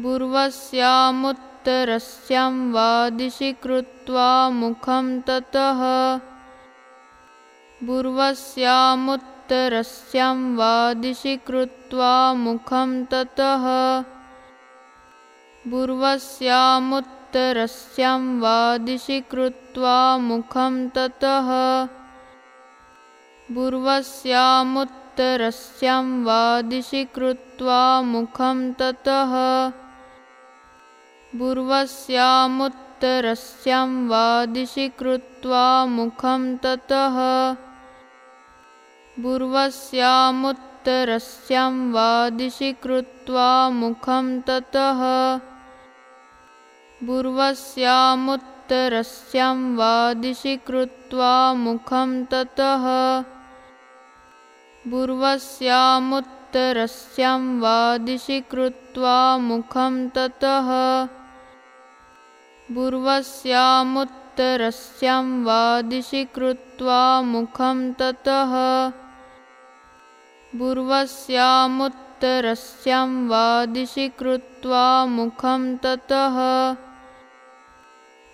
पूर्वस्यामुत्तरस्यां वा दिशि कृत्वा मुखं ततः। पूर्वस्यामुत्तरस्यां वा दिशि कृत्वा मुखं ततः। पूर्वस्यामुत्तरस्यां वा दिशि कृत्वा मुखं ततः। पूर्वस्यामुत्तरस्यां वा दिशि कृत्वा मुखं ततः पूर्वस्यामुत्तरस्यां वा दिशि कृत्वा मुखं ततः। पूर्वस्यामुत्तरस्यां वा दिशि कृत्वा मुखं ततः। पूर्वस्यामुत्तरस्यां वा दिशि कृत्वा मुखं ततः। पूर्वस्यामुत्तरस्यां वा दिशि कृत्वा मुखं ततः पूर्वस्यामुत्तरस्यां वा दिशि कृत्वा मुखं ततः। पूर्वस्यामुत्तरस्यां वा दिशि कृत्वा मुखं ततः।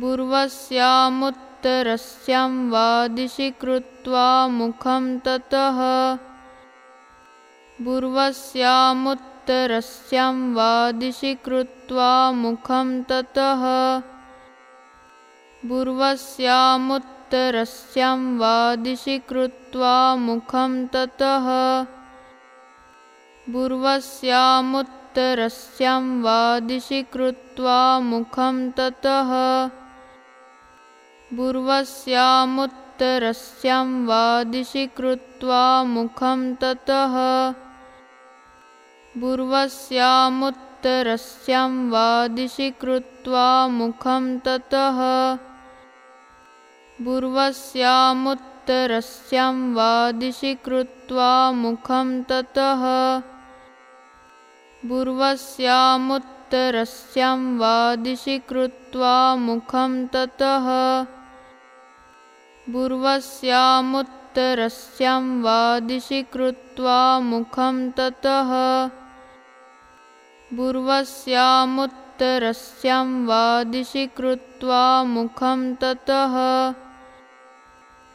पूर्वस्यामुत्तरस्यां वा दिशि कृत्वा मुखं ततः। पूर्वस्यामुत्तरस्यां वा दिशि कृत्वा मुखं ततः पूर्वस्यामुत्तरस्यां वा दिशि कृत्वा मुखं ततः। पूर्वस्यामुत्तरस्यां वा दिशि कृत्वा मुखं ततः। पूर्वस्यामुत्तरस्यां वा दिशि कृत्वा मुखं ततः। पूर्वस्यामुत्तरस्यां वा दिशि कृत्वा मुखं ततः पूर्वस्यामुत्तरस्यां वा दिशि कृत्वा मुखं ततः। पूर्वस्यामुत्तरस्यां वा दिशि कृत्वा मुखं ततः। पूर्वस्यामुत्तरस्यां वा दिशि कृत्वा मुखं ततः। पूर्वस्यामुत्तरस्यां वा दिशि कृत्वा मुखं ततः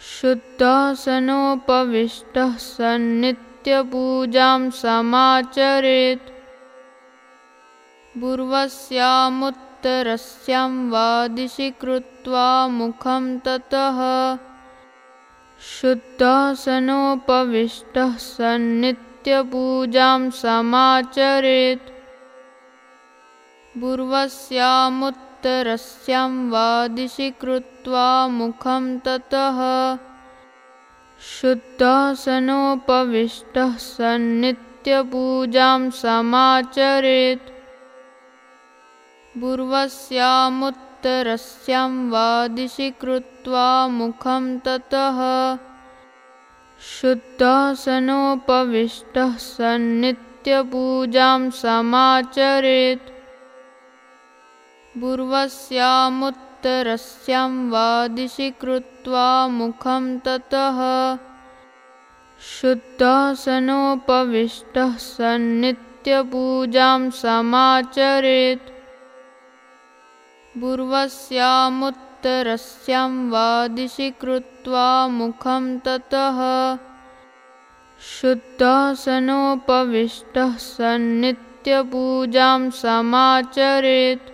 शुद्धासनोपविष्टः सन्नित्यपूजां समाचरेत्। पूर्वस्यामुत्तरस्यां वा दिशि कृत्वा मुखं ततः। समाचरेत् पूर्वस्यामुत्तरस्यां वा दिशि कृत्वा मुखं ततः शुद्धासनोपविष्टः सन्नित्यपूजां समाचरेत्। पूर्वस्यामुत्तरस्यां वा दिशि कृत्वा मुखं ततः शुद्धासनोपविष्टः सन्नित्यपूजां समाचरेत् पूर्वस्यामुत्तरस्यां वा दिशि कृत्वा मुखं ततः शुद्धासनोपविष्टः सन्नित्यपूजां समाचरेत्। पूर्वस्यामुत्तरस्यां वा दिशि कृत्वा मुखं ततः शुद्धासनोपविष्टः सन्नित्यपूजां समाचरेत्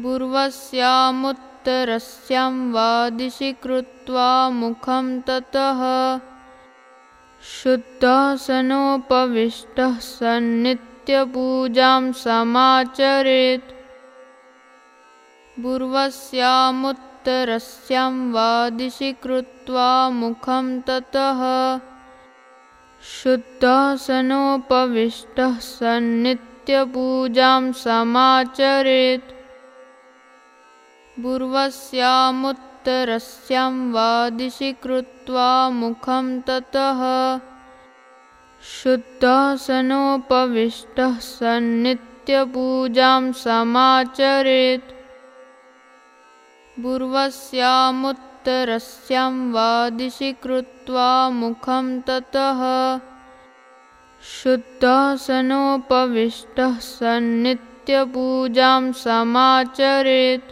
पूर्वस्यामुत्तरस्यां वा दिशि कृत्वा मुखं ततः शुद्धासनोपविष्टः सन्नित्यपूजां समाचरेत्। पूर्वस्यामुत्तरस्यां वा दिशि कृत्वा मुखं ततः शुद्धासनोपविष्टः सन्नित्यपूजां समाचरेत् पूर्वस्यामुत्तरस्यां वा दिशि कृत्वा मुखं ततः शुद्धासनोपविष्टः सन्नित्यपूजां समाचरेत्। पूर्वस्यामुत्तरस्यां वा दिशि कृत्वा मुखं ततः शुद्धासनोपविष्टः सन्नित्यपूजां समाचरेत्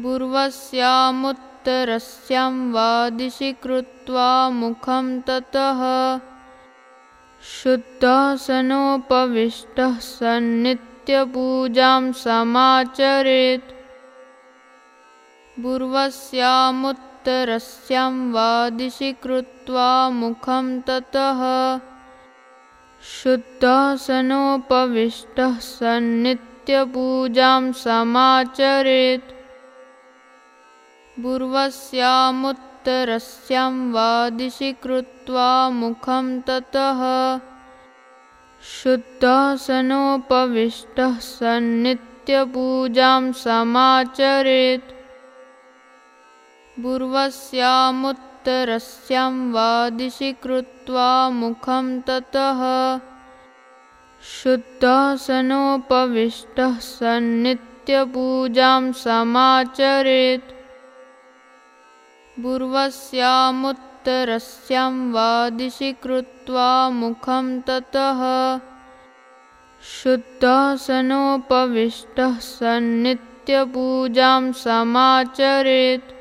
पूर्वस्यामुत्तरस्यां वा दिशि कृत्वा मुखं ततः शुद्धासनोपविष्टः सन्नित्यपूजां समाचरेत्। पूर्वस्यामुत्तरस्यां वा दिशि कृत्वा मुखं ततः शुद्धासनोपविष्टः सन्नित्यपूजां समाचरेत् पूर्वस्यामुत्तरस्यां वा दिशि कृत्वा मुखं ततः शुद्धासनोपविष्टः सन्नित्यपूजां समाचरेत्। पूर्वस्यामुत्तरस्यां वा दिशि कृत्वा मुखं ततः शुद्धासनोपविष्टः सन्नित्यपूजां समाचरेत् पूर्वस्यामुत्तरस्यां वा दिशि कृत्वा मुखं ततः शुद्धासनोपविष्टः सन्नित्यपूजां समाचरेत्